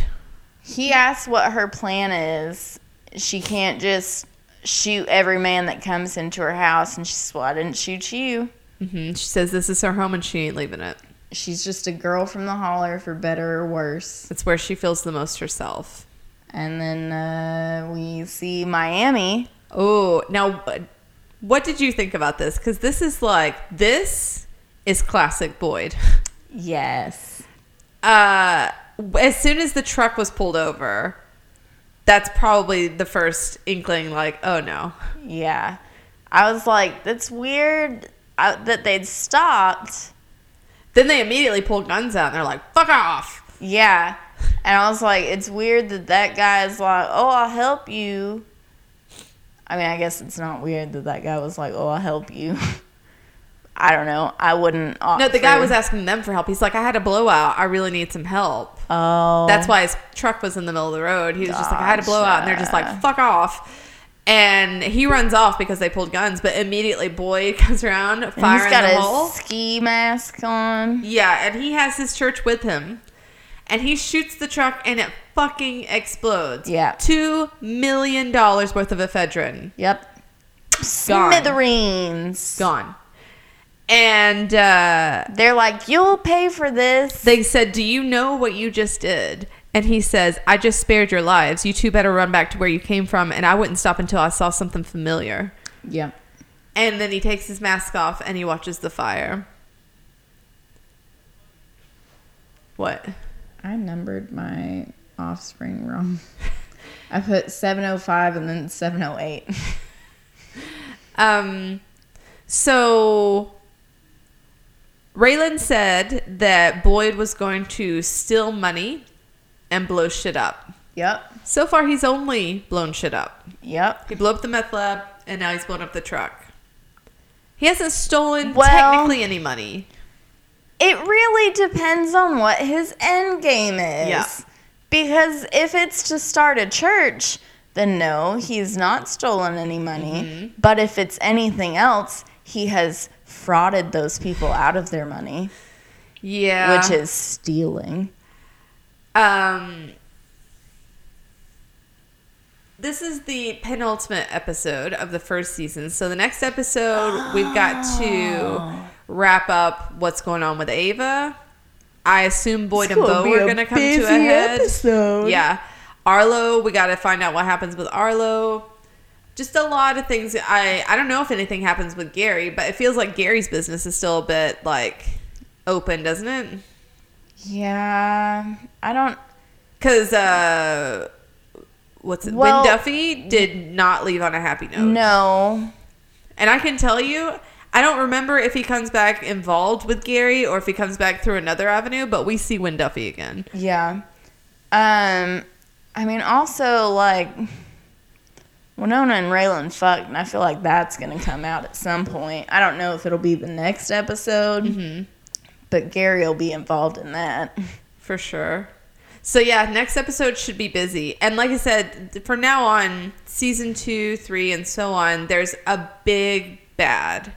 Speaker 2: He asks what her plan is. She can't just shoot every man that comes into her house. And she says, Well, I didn't shoot you.
Speaker 1: mhm, She says this is her home and she ain't leaving it.
Speaker 2: She's just a girl from the holler, for better or worse.
Speaker 1: It's where she feels the most herself.
Speaker 2: And then uh, we see Miami.
Speaker 1: Oh, now what did you think about this? Because this is like, this is classic Boyd. *laughs*
Speaker 2: Yes.
Speaker 1: Uh, as soon as the truck was pulled over, that's probably the first inkling like, oh no.
Speaker 2: Yeah. I was like, that's weird uh, that they'd stopped.
Speaker 1: Then they immediately pulled guns out and they're like, fuck off.
Speaker 2: Yeah. And I was like, it's weird that that guy's like, oh, I'll help you. I mean, I guess it's not weird that that guy was like, "Oh, I'll help you." *laughs* I don't know. I wouldn't.
Speaker 1: No, the guy was asking them for help. He's like, I had a blowout. I really need some help.
Speaker 2: Oh,
Speaker 1: That's why his truck was in the middle of the road. He was just like, I had a blowout. And they're just like, fuck off. And he runs off because they pulled guns. But immediately Boyd *laughs* comes around, firing
Speaker 2: he's got
Speaker 1: the
Speaker 2: a
Speaker 1: hole.
Speaker 2: ski mask on.
Speaker 1: Yeah, and he has his church with him. And he shoots the truck and it fucking explodes.
Speaker 2: Yeah.
Speaker 1: Two million dollars worth of ephedrine.
Speaker 2: Yep.
Speaker 1: Gone.
Speaker 2: Smithereens.
Speaker 1: Gone. And uh,
Speaker 2: They're like, "You'll pay for this."
Speaker 1: they said, Do you know what you just did? And he says, I just spared your lives. You two better run back to where you came from. And I wouldn't stop until I saw something familiar.
Speaker 2: Yeah.
Speaker 1: And then he takes his mask off and he watches the fire. What?
Speaker 2: I numbered my offspring wrong. *laughs* I put 705 and then 708. *laughs*
Speaker 1: Um, so Raylan said that Boyd was going to steal money and blow shit up.
Speaker 2: Yep.
Speaker 1: So far, he's only blown shit up.
Speaker 2: Yep.
Speaker 1: He blew up the meth lab, and now he's blown up the truck. He hasn't stolen
Speaker 2: Well-
Speaker 1: technically any money.
Speaker 2: It really depends on what his end game is.
Speaker 1: Yeah.
Speaker 2: Because if it's to start a church, then no, he's not stolen any money.
Speaker 1: Mm-hmm.
Speaker 2: But if it's anything else, he has frauded those people out of their money,
Speaker 1: Yeah.
Speaker 2: which is stealing.
Speaker 1: Um, this is the penultimate episode of the first season. So the next episode, we've got to wrap up what's going on with Ava. I assume Boyd and Bo are going to come to a head.
Speaker 2: episode.
Speaker 1: Yeah. Arlo, we got to find out what happens with Arlo. Just a lot of things. I I don't know if anything happens with Gary, but it feels like Gary's business is still a bit like open, doesn't it?
Speaker 2: Yeah. I don't.
Speaker 1: Because, uh, what's it?
Speaker 2: Well-
Speaker 1: Wynn Duffy did not leave on a happy note.
Speaker 2: No.
Speaker 1: And I can tell you, I don't remember if he comes back involved with Gary or if he comes back through another avenue, but we see Wynn Duffy again.
Speaker 2: Yeah. Um, I mean, also like Winona and Raylan fucked, and I feel like that's gonna come out at some point. I don't know if it'll be the next episode,
Speaker 1: Mm-hmm.
Speaker 2: but Gary will be involved in that.
Speaker 1: For sure. So yeah, next episode should be busy. And like I said, from now on, season two, three, and so on, there's a big bad.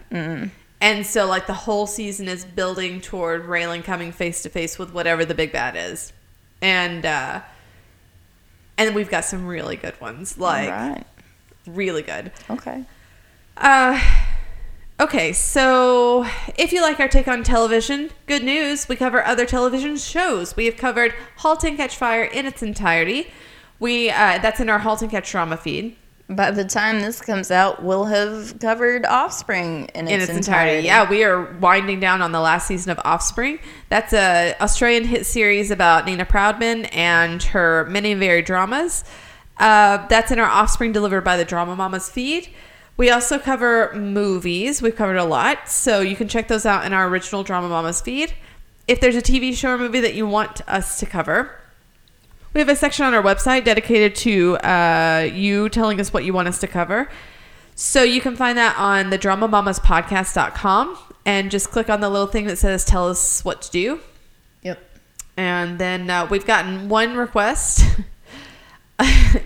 Speaker 1: And so like the whole season is building toward Raylan coming face to face with whatever the big bad is. And uh and we've got some really good ones. Like
Speaker 2: right.
Speaker 1: Really good.
Speaker 2: Okay.
Speaker 1: Uh, okay, so if you like our take on television, good news. We cover other television shows. We have covered *Halt and Catch Fire* in its entirety. We uh, that's in our *Halt and Catch* drama feed
Speaker 2: By the time this comes out, we'll have covered Offspring in its,
Speaker 1: in its entirety.
Speaker 2: entirety.
Speaker 1: Yeah, we are winding down on the last season of *Offspring*. That's a Australian hit series about Nina Proudman and her many varied dramas. Uh, that's in our *Offspring* delivered by the Drama Mamas feed. We also cover movies. We've covered a lot, so you can check those out in our original Drama Mamas feed. If there's a TV show or movie that you want us to cover, we have a section on our website dedicated to uh, you telling us what you want us to cover. So you can find that on the dramamamaspodcast.com and just click on the little thing that says tell us what to do.
Speaker 2: Yep.
Speaker 1: And then uh, we've gotten one request *laughs*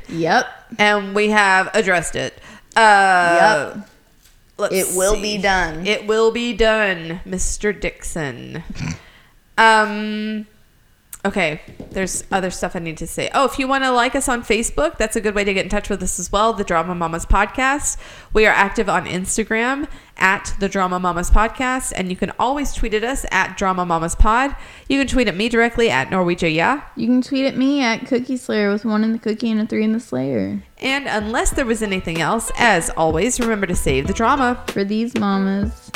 Speaker 2: Yep.
Speaker 1: and we have addressed it. Uh,
Speaker 2: Yep.
Speaker 1: let's
Speaker 2: It will
Speaker 1: see.
Speaker 2: be done.
Speaker 1: It will be done, Mr. Dixon. um, okay, there's other stuff I need to say. Oh, if you want to like us on Facebook, that's a good way to get in touch with us as well. The Drama Mamas Podcast. We are active on Instagram at the Drama Mamas Podcast, and you can always tweet at us at Drama Mamas Pod. You can tweet at me directly at Norwegia Yeah.
Speaker 2: You can tweet at me at Cookie Slayer with one in the cookie and a three in the Slayer.
Speaker 1: And unless there was anything else, as always, remember to save the drama.
Speaker 2: For these mamas.